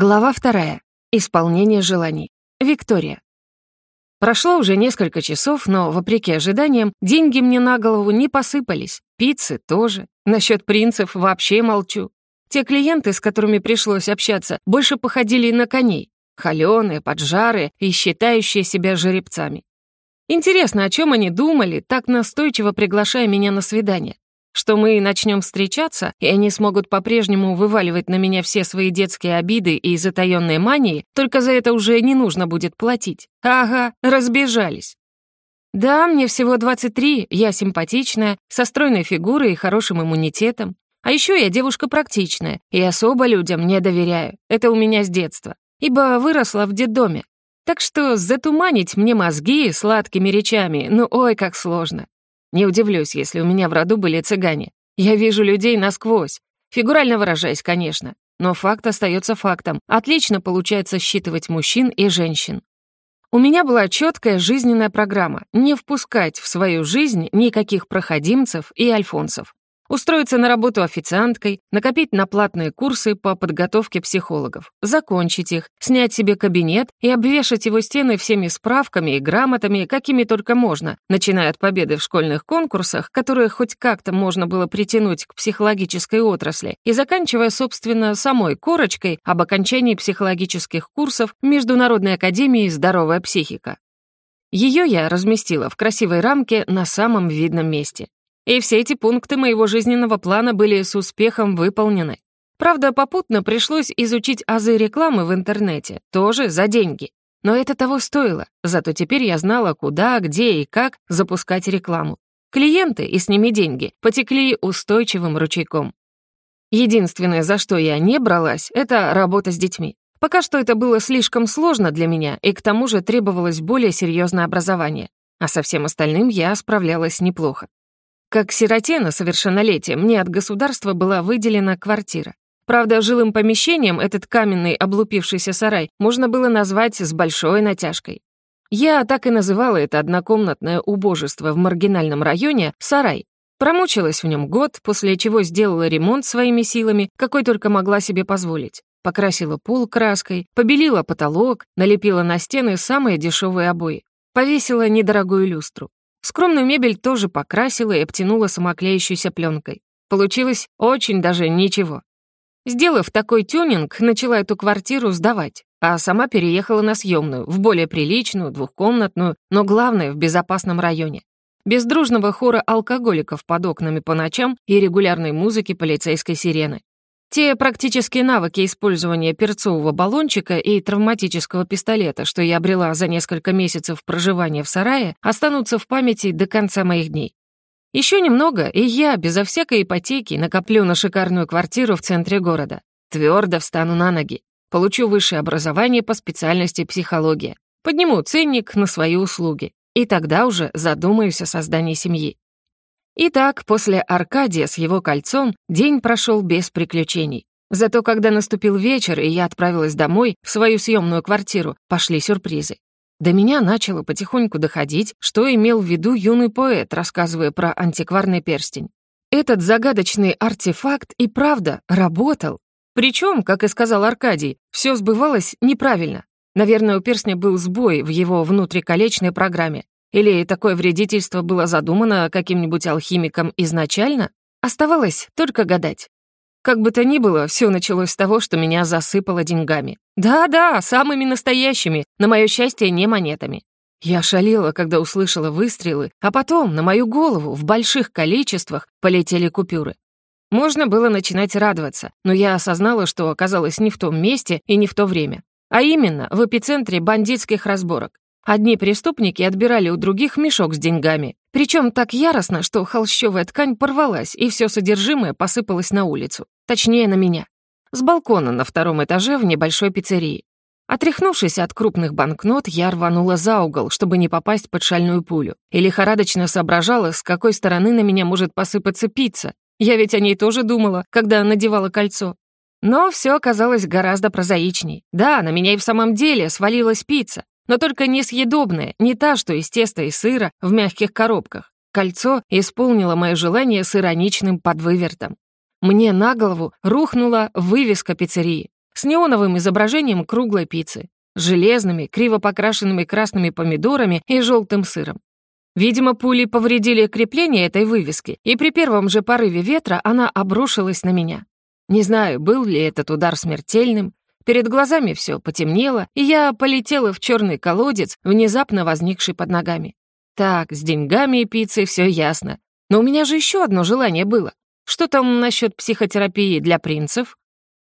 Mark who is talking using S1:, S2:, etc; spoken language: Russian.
S1: Глава вторая. Исполнение желаний. Виктория. Прошло уже несколько часов, но, вопреки ожиданиям, деньги мне на голову не посыпались. Пиццы тоже. Насчет принцев вообще молчу. Те клиенты, с которыми пришлось общаться, больше походили на коней. Холёные, поджарые и считающие себя жеребцами. Интересно, о чем они думали, так настойчиво приглашая меня на свидание что мы начнем встречаться, и они смогут по-прежнему вываливать на меня все свои детские обиды и затаённые мании, только за это уже не нужно будет платить. Ага, разбежались. Да, мне всего 23, я симпатичная, со стройной фигурой и хорошим иммунитетом. А еще я девушка практичная, и особо людям не доверяю. Это у меня с детства, ибо выросла в детдоме. Так что затуманить мне мозги сладкими речами, ну ой, как сложно. Не удивлюсь, если у меня в роду были цыгане. Я вижу людей насквозь. Фигурально выражаясь, конечно. Но факт остается фактом. Отлично получается считывать мужчин и женщин. У меня была четкая жизненная программа — не впускать в свою жизнь никаких проходимцев и альфонсов устроиться на работу официанткой, накопить на платные курсы по подготовке психологов, закончить их, снять себе кабинет и обвешать его стены всеми справками и грамотами, какими только можно, начиная от победы в школьных конкурсах, которые хоть как-то можно было притянуть к психологической отрасли, и заканчивая, собственно, самой корочкой об окончании психологических курсов Международной академии «Здоровая психика». Ее я разместила в красивой рамке на самом видном месте. И все эти пункты моего жизненного плана были с успехом выполнены. Правда, попутно пришлось изучить азы рекламы в интернете, тоже за деньги. Но это того стоило, зато теперь я знала, куда, где и как запускать рекламу. Клиенты и с ними деньги потекли устойчивым ручейком. Единственное, за что я не бралась, это работа с детьми. Пока что это было слишком сложно для меня, и к тому же требовалось более серьезное образование. А со всем остальным я справлялась неплохо. Как сироте на совершеннолетие мне от государства была выделена квартира. Правда, жилым помещением этот каменный облупившийся сарай можно было назвать с большой натяжкой. Я так и называла это однокомнатное убожество в маргинальном районе «сарай». Промучилась в нем год, после чего сделала ремонт своими силами, какой только могла себе позволить. Покрасила пол краской, побелила потолок, налепила на стены самые дешевые обои. Повесила недорогую люстру. Скромную мебель тоже покрасила и обтянула самоклеющейся пленкой. Получилось очень даже ничего. Сделав такой тюнинг, начала эту квартиру сдавать, а сама переехала на съемную, в более приличную, двухкомнатную, но главное, в безопасном районе. Без дружного хора алкоголиков под окнами по ночам и регулярной музыки полицейской сирены. Те практические навыки использования перцового баллончика и травматического пистолета, что я обрела за несколько месяцев проживания в сарае, останутся в памяти до конца моих дней. Еще немного, и я, безо всякой ипотеки, накоплю на шикарную квартиру в центре города. Твердо встану на ноги. Получу высшее образование по специальности психология. Подниму ценник на свои услуги. И тогда уже задумаюсь о создании семьи. Итак, после Аркадия с его кольцом день прошел без приключений. Зато когда наступил вечер, и я отправилась домой, в свою съемную квартиру, пошли сюрпризы. До меня начало потихоньку доходить, что имел в виду юный поэт, рассказывая про антикварный перстень. Этот загадочный артефакт и правда работал. Причем, как и сказал Аркадий, все сбывалось неправильно. Наверное, у перстня был сбой в его внутриколечной программе. Или такое вредительство было задумано каким-нибудь алхимиком изначально? Оставалось только гадать. Как бы то ни было, все началось с того, что меня засыпало деньгами. Да-да, самыми настоящими, на мое счастье, не монетами. Я шалела, когда услышала выстрелы, а потом на мою голову в больших количествах полетели купюры. Можно было начинать радоваться, но я осознала, что оказалась не в том месте и не в то время. А именно, в эпицентре бандитских разборок. Одни преступники отбирали у других мешок с деньгами, причем так яростно, что холщовая ткань порвалась, и все содержимое посыпалось на улицу. Точнее, на меня. С балкона на втором этаже в небольшой пиццерии. Отряхнувшись от крупных банкнот, я рванула за угол, чтобы не попасть под шальную пулю, и лихорадочно соображала, с какой стороны на меня может посыпаться пицца. Я ведь о ней тоже думала, когда надевала кольцо. Но все оказалось гораздо прозаичней. Да, на меня и в самом деле свалилась пицца, но только несъедобная, не та, что из теста и сыра в мягких коробках. Кольцо исполнило мое желание с ироничным подвывертом. Мне на голову рухнула вывеска пиццерии. с неоновым изображением круглой пиццы, железными, криво покрашенными красными помидорами и желтым сыром. Видимо, пули повредили крепление этой вывески, и при первом же порыве ветра она обрушилась на меня. Не знаю, был ли этот удар смертельным. Перед глазами все потемнело, и я полетела в черный колодец, внезапно возникший под ногами. Так, с деньгами и пиццей все ясно. Но у меня же еще одно желание было. Что там насчет психотерапии для принцев?